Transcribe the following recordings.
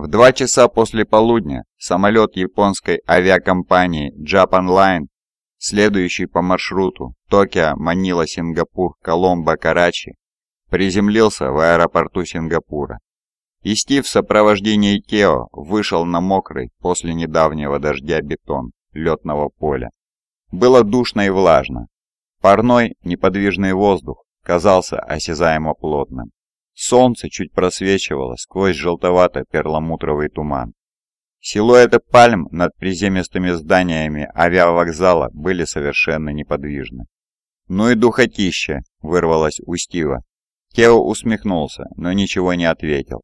В два часа после полудня самолет японской авиакомпании Japan Line, следующий по маршруту Токио, Манила, Сингапур, Коломбо, Карачи, приземлился в аэропорту Сингапура. И Стив в сопровождении Тео вышел на мокрый после недавнего дождя бетон летного поля. Было душно и влажно. Парной неподвижный воздух казался осязаемо плотным. Солнце чуть просвечивало сквозь желтовато-перламутровый туман. Силуэты пальм над приземистыми зданиями авиавокзала были совершенно неподвижны. «Ну и духотища!» — вырвалось у Стива. Тео усмехнулся, но ничего не ответил.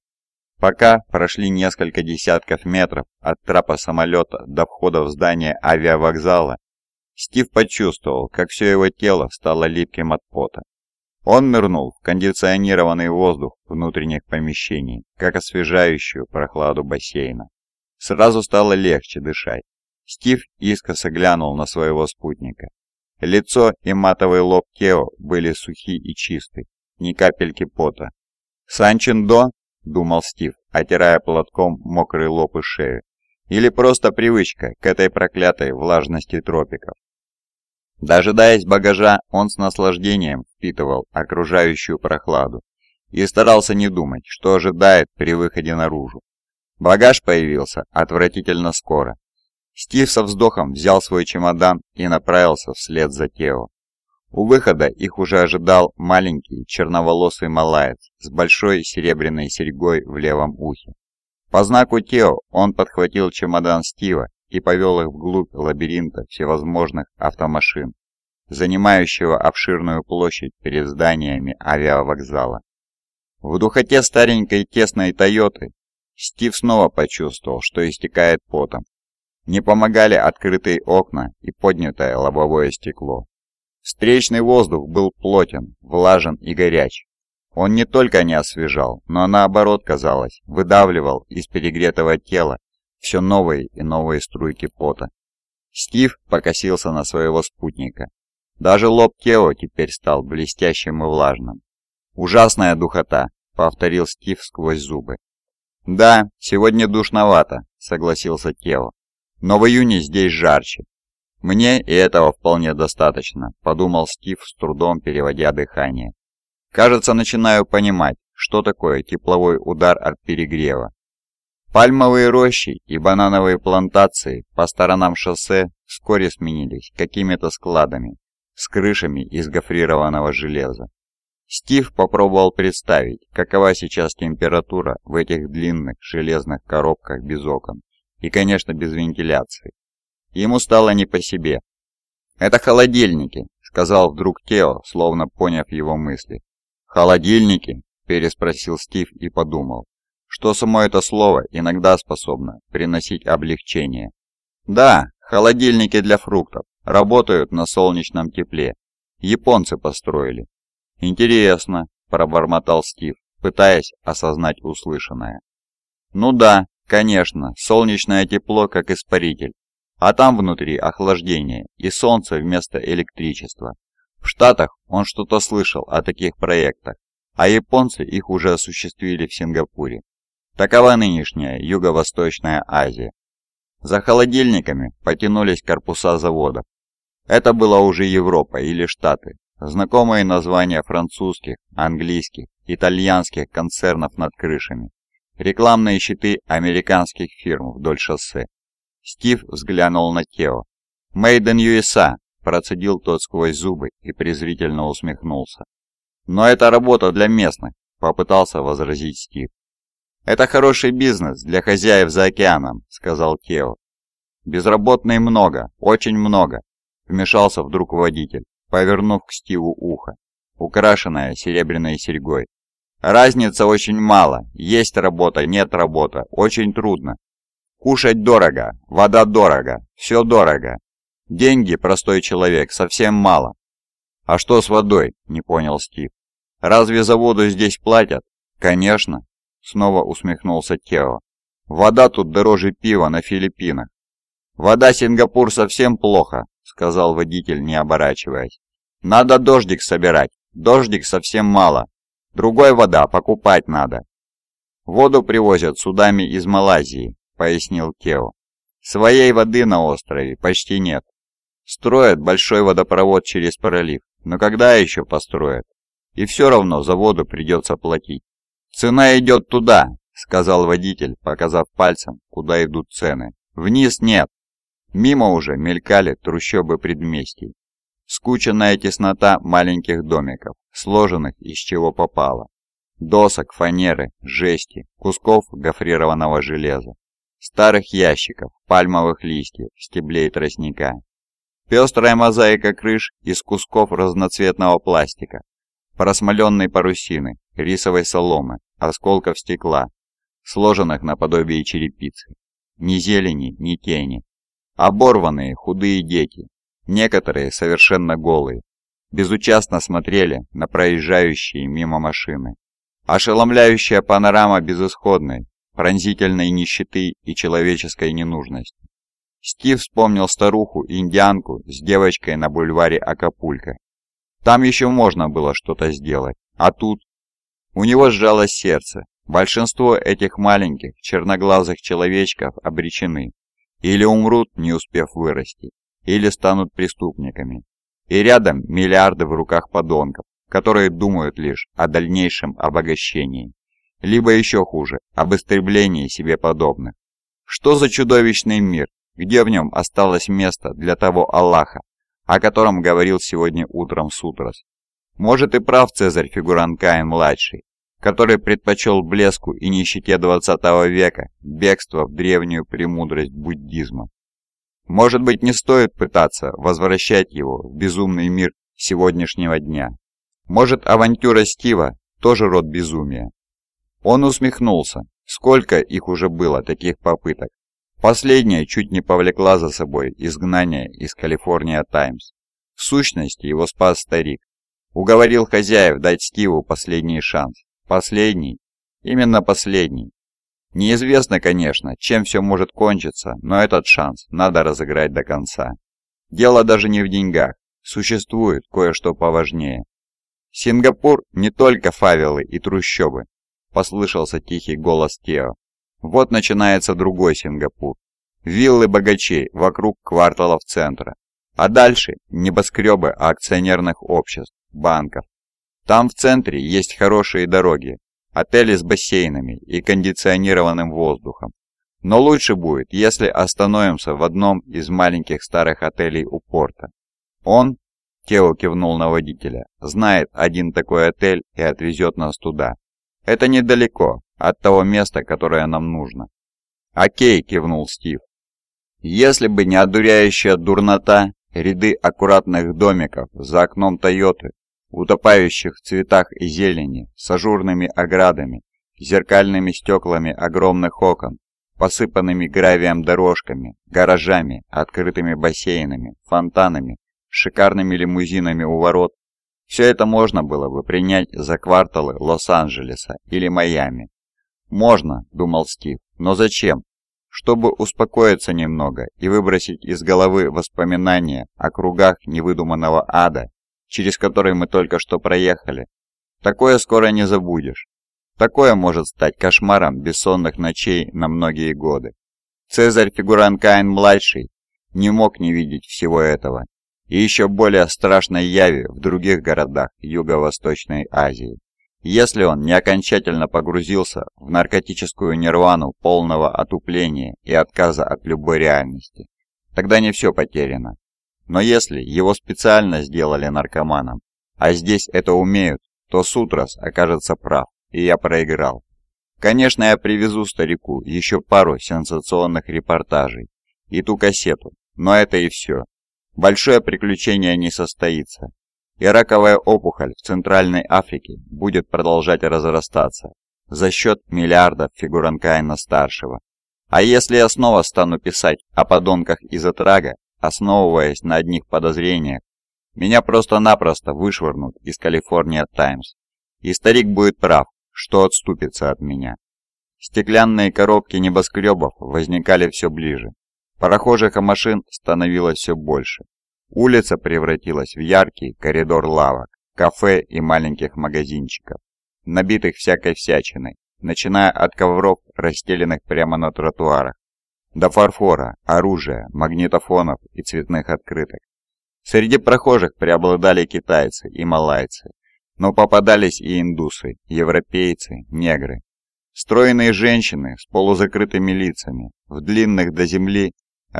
Пока прошли несколько десятков метров от трапа самолета до входа в здание авиавокзала, Стив почувствовал, как все его тело стало липким от пота. Он нырнул в кондиционированный воздух внутренних помещений, как освежающую прохладу бассейна. Сразу стало легче дышать. Стив искоса глянул на своего спутника. Лицо и матовый лоб Тео были сухи и чисты, ни капельки пота. «Санчин-до?» — думал Стив, отирая платком мокрый лоб и шею. «Или просто привычка к этой проклятой влажности тропиков?» Дожидаясь багажа, он с наслаждением впитывал окружающую прохладу и старался не думать, что ожидает при выходе наружу. Багаж появился отвратительно скоро. Стив со вздохом взял свой чемодан и направился вслед за Тео. У выхода их уже ожидал маленький черноволосый малаец с большой серебряной серьгой в левом ухе. По знаку Тео он подхватил чемодан Стива и повел их вглубь лабиринта всевозможных автомашин, занимающего обширную площадь перед зданиями авиавокзала. В духоте старенькой тесной «Тойоты» Стив снова почувствовал, что истекает потом. Не помогали открытые окна и поднятое лобовое стекло. Встречный воздух был плотен, влажен и горяч. Он не только не освежал, но наоборот, казалось, выдавливал из перегретого тела все новые и новые струйки пота. Стив покосился на своего спутника. Даже лоб Тео теперь стал блестящим и влажным. «Ужасная духота», — повторил Стив сквозь зубы. «Да, сегодня душновато», — согласился Тео. «Но в июне здесь жарче». «Мне и этого вполне достаточно», — подумал Стив с трудом переводя дыхание. «Кажется, начинаю понимать, что такое тепловой удар от перегрева. Пальмовые рощи и банановые плантации по сторонам шоссе вскоре сменились какими-то складами с крышами из гофрированного железа. Стив попробовал представить, какова сейчас температура в этих длинных железных коробках без окон и, конечно, без вентиляции. Ему стало не по себе. «Это холодильники», — сказал вдруг Тео, словно поняв его мысли. «Холодильники?» — переспросил Стив и подумал что само это слово иногда способно приносить облегчение. Да, холодильники для фруктов работают на солнечном тепле. Японцы построили. Интересно, пробормотал Стив, пытаясь осознать услышанное. Ну да, конечно, солнечное тепло как испаритель, а там внутри охлаждение и солнце вместо электричества. В Штатах он что-то слышал о таких проектах, а японцы их уже осуществили в Сингапуре. Такова нынешняя Юго-Восточная Азия. За холодильниками потянулись корпуса заводов. Это была уже Европа или Штаты, знакомые названия французских, английских, итальянских концернов над крышами, рекламные щиты американских фирм вдоль шоссе. Стив взглянул на Тео. «Made in USA», процедил тот сквозь зубы и презрительно усмехнулся. «Но это работа для местных», попытался возразить Стив. «Это хороший бизнес для хозяев за океаном», — сказал Тео. «Безработных много, очень много», — вмешался вдруг водитель, повернув к Стиву ухо, украшенное серебряной серьгой. «Разница очень мало. Есть работа, нет работы. Очень трудно. Кушать дорого, вода дорого, все дорого. Деньги, простой человек, совсем мало». «А что с водой?» — не понял Стив. «Разве за воду здесь платят?» «Конечно. Снова усмехнулся Тео. Вода тут дороже пива на Филиппинах. Вода Сингапур совсем плохо, сказал водитель, не оборачиваясь. Надо дождик собирать. Дождик совсем мало. Другой вода покупать надо. «Воду привозят судами из Малайзии», — пояснил Тео. «Своей воды на острове почти нет. Строят большой водопровод через пролив, но когда еще построят? И все равно за воду придется платить. «Цена идет туда», — сказал водитель, показав пальцем, куда идут цены. «Вниз нет». Мимо уже мелькали трущобы предместий. Скученная теснота маленьких домиков, сложенных из чего попало. Досок, фанеры, жести, кусков гофрированного железа, старых ящиков, пальмовых листьев, стеблей тростника. Пестрая мозаика крыш из кусков разноцветного пластика, просмоленной парусины, рисовой соломы, осколков стекла, сложенных наподобие черепицы. Ни зелени, ни тени. Оборванные, худые дети, некоторые совершенно голые, безучастно смотрели на проезжающие мимо машины. Ошеломляющая панорама безысходной, пронзительной нищеты и человеческой ненужности. Стив вспомнил старуху-индианку с девочкой на бульваре Акапулько. Там еще можно было что-то сделать, а тут... У него сжалось сердце. Большинство этих маленьких, черноглазых человечков обречены. Или умрут, не успев вырасти, или станут преступниками. И рядом миллиарды в руках подонков, которые думают лишь о дальнейшем обогащении. Либо еще хуже, об истреблении себе подобных. Что за чудовищный мир, где в нем осталось место для того Аллаха, о котором говорил сегодня утром Сутрас. Может и прав Цезарь Фигуран Каин-младший, который предпочел блеску и нищете 20 века бегство в древнюю премудрость буддизма. Может быть не стоит пытаться возвращать его в безумный мир сегодняшнего дня. Может авантюра Стива тоже род безумия. Он усмехнулся. Сколько их уже было, таких попыток. Последняя чуть не повлекла за собой изгнание из Калифорния Таймс. В сущности, его спас старик. Уговорил хозяев дать Стиву последний шанс. Последний? Именно последний. Неизвестно, конечно, чем все может кончиться, но этот шанс надо разыграть до конца. Дело даже не в деньгах. Существует кое-что поважнее. Сингапур не только фавелы и трущобы, послышался тихий голос Тео. Вот начинается другой Сингапур. Виллы богачей вокруг кварталов центра. А дальше небоскребы акционерных обществ, банков. Там в центре есть хорошие дороги, отели с бассейнами и кондиционированным воздухом. Но лучше будет, если остановимся в одном из маленьких старых отелей у порта. Он, Тео кивнул на водителя, знает один такой отель и отвезет нас туда. Это недалеко, от того места, которое нам нужно. «Окей», — кивнул Стив. «Если бы не одуряющая дурнота, ряды аккуратных домиков за окном Тойоты, утопающих в цветах и зелени, с ажурными оградами, зеркальными стеклами огромных окон, посыпанными гравием дорожками, гаражами, открытыми бассейнами, фонтанами, шикарными лимузинами у ворот, все это можно было бы принять за кварталы Лос-Анджелеса или Майами. «Можно», — думал Стив, — «но зачем? Чтобы успокоиться немного и выбросить из головы воспоминания о кругах невыдуманного ада, через который мы только что проехали. Такое скоро не забудешь. Такое может стать кошмаром бессонных ночей на многие годы. Цезарь Фигуран Каин-младший не мог не видеть всего этого и еще более страшной яви в других городах Юго-Восточной Азии если он не окончательно погрузился в наркотическую нирвану полного отупления и отказа от любой реальности. Тогда не все потеряно. Но если его специально сделали наркоманом, а здесь это умеют, то Сутрас окажется прав, и я проиграл. Конечно, я привезу старику еще пару сенсационных репортажей и ту кассету, но это и все. Большое приключение не состоится, и раковая опухоль в Центральной Африке будет продолжать разрастаться за счет миллиардов Фигуранкаина-старшего. А если я снова стану писать о подонках из Атрага, основываясь на одних подозрениях, меня просто-напросто вышвырнут из Калифорния Таймс, и старик будет прав, что отступится от меня. Стеклянные коробки небоскребов возникали все ближе. Прохожих и машин становилось все больше. Улица превратилась в яркий коридор лавок, кафе и маленьких магазинчиков, набитых всякой всячиной, начиная от ковров, расстеленных прямо на тротуарах, до фарфора, оружия, магнитофонов и цветных открыток. Среди прохожих преобладали китайцы и малайцы, но попадались и индусы, европейцы, негры. Стройные женщины с полузакрытыми лицами, в длинных до земли,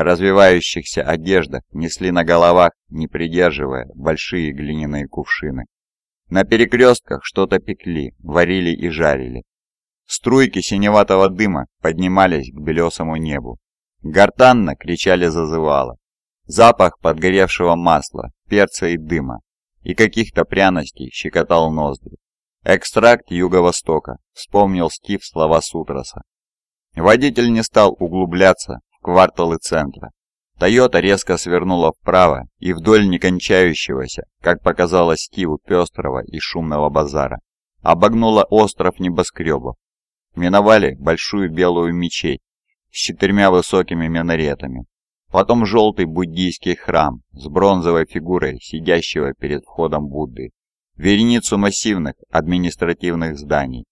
развивающихся одеждах несли на головах, не придерживая, большие глиняные кувшины. На перекрестках что-то пекли, варили и жарили. Струйки синеватого дыма поднимались к белесому небу. Гортанно кричали зазывало. Запах подгоревшего масла, перца и дыма, и каких-то пряностей щекотал ноздри. «Экстракт Юго-Востока», — вспомнил Стив слова Сутраса. Водитель не стал углубляться кварталы центра. Тойота резко свернула вправо и вдоль некончающегося, как показалось Стиву, пестрого и шумного базара, обогнула остров небоскребов. Миновали большую белую мечеть с четырьмя высокими минаретами, потом желтый буддийский храм с бронзовой фигурой сидящего перед входом Будды, вереницу массивных административных зданий.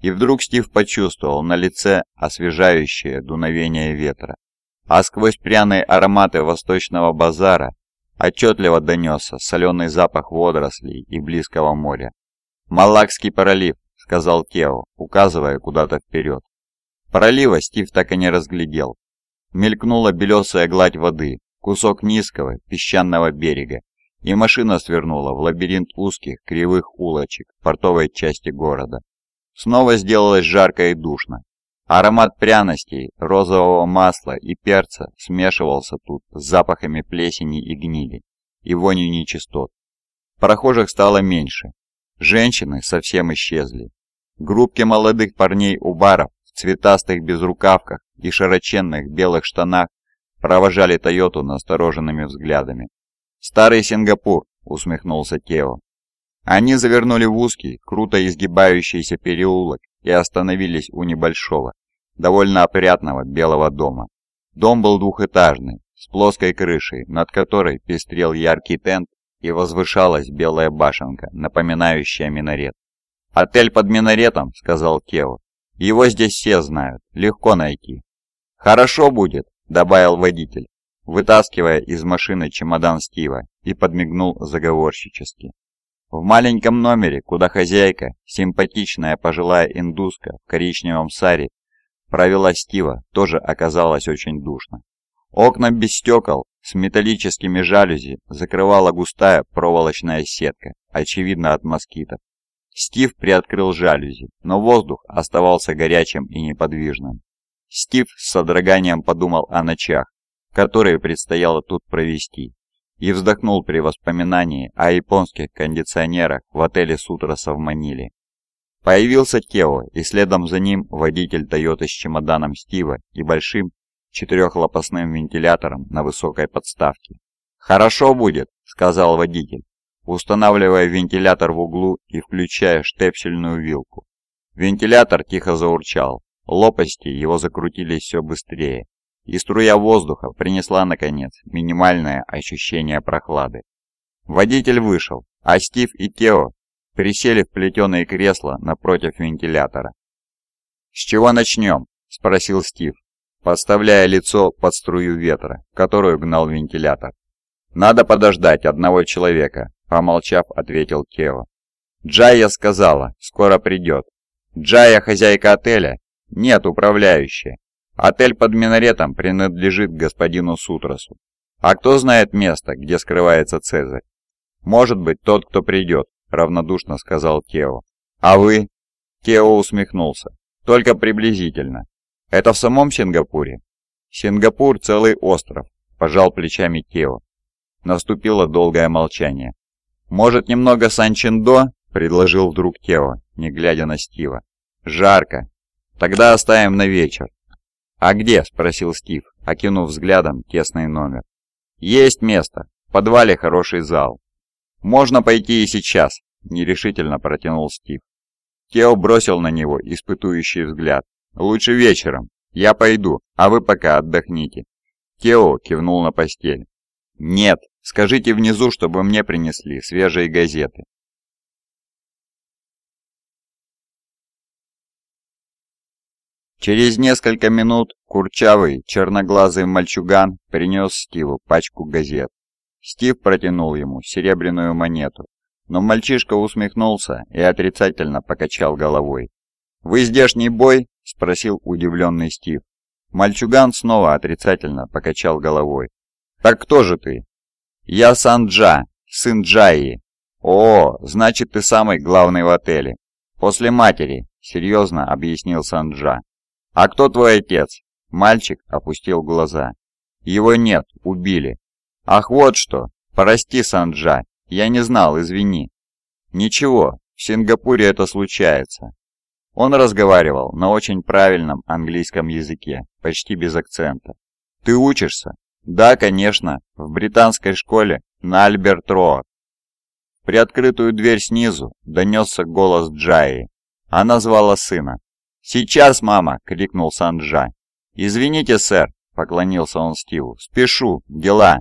И вдруг Стив почувствовал на лице освежающее дуновение ветра, а сквозь пряные ароматы восточного базара отчетливо донесся соленый запах водорослей и близкого моря. «Малакский пролив», — сказал Тео, указывая куда-то вперед. Пролива Стив так и не разглядел. Мелькнула белесая гладь воды, кусок низкого песчаного берега, и машина свернула в лабиринт узких кривых улочек портовой части города. Снова сделалось жарко и душно. Аромат пряностей, розового масла и перца смешивался тут с запахами плесени и гнили, и вонью нечистот. Прохожих стало меньше. Женщины совсем исчезли. Группки молодых парней у баров в цветастых безрукавках и широченных белых штанах провожали Тойоту настороженными взглядами. «Старый Сингапур», — усмехнулся Тео. Они завернули в узкий, круто изгибающийся переулок и остановились у небольшого, довольно опрятного белого дома. Дом был двухэтажный, с плоской крышей, над которой пестрел яркий тент и возвышалась белая башенка, напоминающая минарет. «Отель под минаретом», — сказал Тео. «Его здесь все знают, легко найти». «Хорошо будет», — добавил водитель, вытаскивая из машины чемодан Стива и подмигнул заговорщически. В маленьком номере, куда хозяйка, симпатичная пожилая индуска в коричневом саре, провела Стива, тоже оказалось очень душно. Окна без стекол с металлическими жалюзи закрывала густая проволочная сетка, очевидно от москитов. Стив приоткрыл жалюзи, но воздух оставался горячим и неподвижным. Стив с содроганием подумал о ночах, которые предстояло тут провести, и вздохнул при воспоминании о японских кондиционерах в отеле Сутраса в Маниле. Появился Тео, и следом за ним водитель Тойоты с чемоданом Стива и большим четырехлопастным вентилятором на высокой подставке. «Хорошо будет», — сказал водитель, устанавливая вентилятор в углу и включая штепсельную вилку. Вентилятор тихо заурчал, лопасти его закрутились все быстрее, и струя воздуха принесла, наконец, минимальное ощущение прохлады. Водитель вышел, а Стив и Тео присели в плетеные кресла напротив вентилятора. «С чего начнем?» – спросил Стив, подставляя лицо под струю ветра, которую гнал вентилятор. «Надо подождать одного человека», – помолчав, ответил Тео. «Джайя сказала, скоро придет. Джайя хозяйка отеля?» «Нет, управляющая. Отель под минаретом принадлежит господину Сутрасу. А кто знает место, где скрывается Цезарь? Может быть, тот, кто придет, равнодушно сказал Тео. А вы? Тео усмехнулся. Только приблизительно. Это в самом Сингапуре? Сингапур целый остров, пожал плечами Тео. Наступило долгое молчание. «Может, немного Санчиндо?» – предложил вдруг Тео, не глядя на Стива. «Жарко. Тогда оставим на вечер. «А где?» – спросил Стив, окинув взглядом тесный номер. «Есть место. В подвале хороший зал». «Можно пойти и сейчас», – нерешительно протянул Стив. Тео бросил на него испытующий взгляд. «Лучше вечером. Я пойду, а вы пока отдохните». Тео кивнул на постель. «Нет, скажите внизу, чтобы мне принесли свежие газеты. Через несколько минут курчавый, черноглазый мальчуган принес Стиву пачку газет. Стив протянул ему серебряную монету, но мальчишка усмехнулся и отрицательно покачал головой. «Вы здешний бой?» – спросил удивленный Стив. Мальчуган снова отрицательно покачал головой. «Так кто же ты?» «Я Санджа, сын Джаи». «О, значит, ты самый главный в отеле». «После матери», — серьезно объяснил Санджа. «А кто твой отец?» Мальчик опустил глаза. «Его нет, убили». «Ах, вот что! Прости, Санджа, я не знал, извини». «Ничего, в Сингапуре это случается». Он разговаривал на очень правильном английском языке, почти без акцента. «Ты учишься?» «Да, конечно, в британской школе на Альберт-Роад». Приоткрытую дверь снизу донесся голос Джаи. Она звала сына. «Сейчас, мама!» — крикнул Санджа. «Извините, сэр!» — поклонился он Стиву. «Спешу, дела!»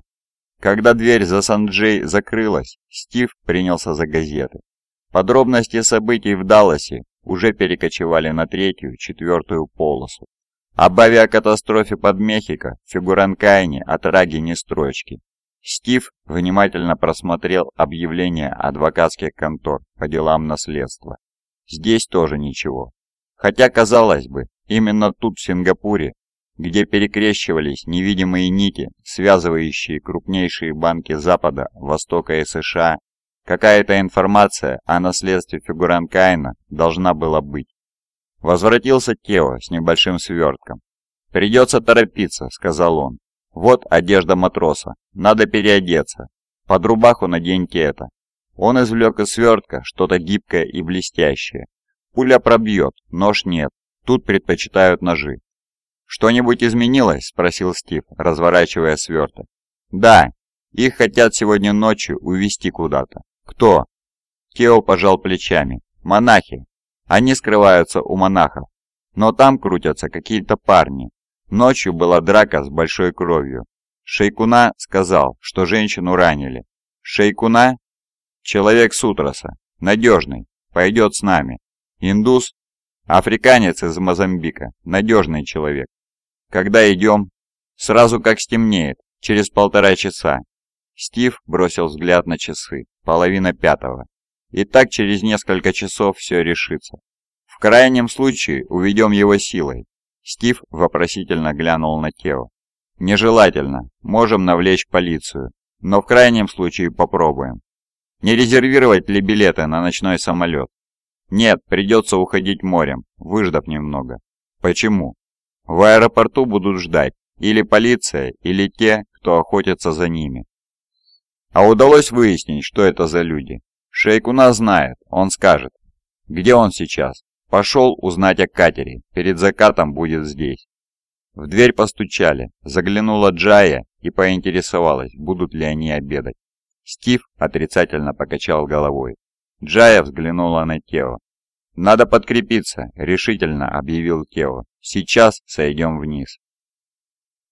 Когда дверь за Санджей закрылась, Стив принялся за газеты. Подробности событий в Далласе уже перекочевали на третью, четвертую полосу. Об авиакатастрофе под Мехико в Фигуранкайне от Раги ни строчки. Стив внимательно просмотрел объявления адвокатских контор по делам наследства. Здесь тоже ничего. Хотя, казалось бы, именно тут, в Сингапуре, где перекрещивались невидимые нити, связывающие крупнейшие банки Запада, Востока и США, какая-то информация о наследстве фигурант Каина должна была быть. Возвратился Тео с небольшим свертком. «Придется торопиться», — сказал он. «Вот одежда матроса. Надо переодеться. Под рубаху наденьте это». Он извлек из свертка что-то гибкое и блестящее. Пуля пробьет, нож нет. Тут предпочитают ножи. «Что-нибудь изменилось?» – спросил Стив, разворачивая сверток. «Да, их хотят сегодня ночью увезти куда-то». «Кто?» Тео пожал плечами. «Монахи. Они скрываются у монахов. Но там крутятся какие-то парни. Ночью была драка с большой кровью. Шейкуна сказал, что женщину ранили. Шейкуна? Человек с Утраса. Надежный. Пойдет с нами. Индус? Африканец из Мозамбика. Надежный человек. Когда идем? Сразу как стемнеет, через полтора часа. Стив бросил взгляд на часы. Половина пятого. И так через несколько часов все решится. В крайнем случае уведем его силой. Стив вопросительно глянул на Тео. Нежелательно. Можем навлечь полицию. Но в крайнем случае попробуем. Не резервировать ли билеты на ночной самолет? Нет, придется уходить морем, выждав немного. Почему? В аэропорту будут ждать или полиция, или те, кто охотится за ними. А удалось выяснить, что это за люди. Шейкуна знает, он скажет. Где он сейчас? Пошел узнать о катере, перед закатом будет здесь. В дверь постучали, заглянула Джая и поинтересовалась, будут ли они обедать. Стив отрицательно покачал головой. Джая взглянула на Тео. «Надо подкрепиться», — решительно объявил Тео. «Сейчас сойдем вниз».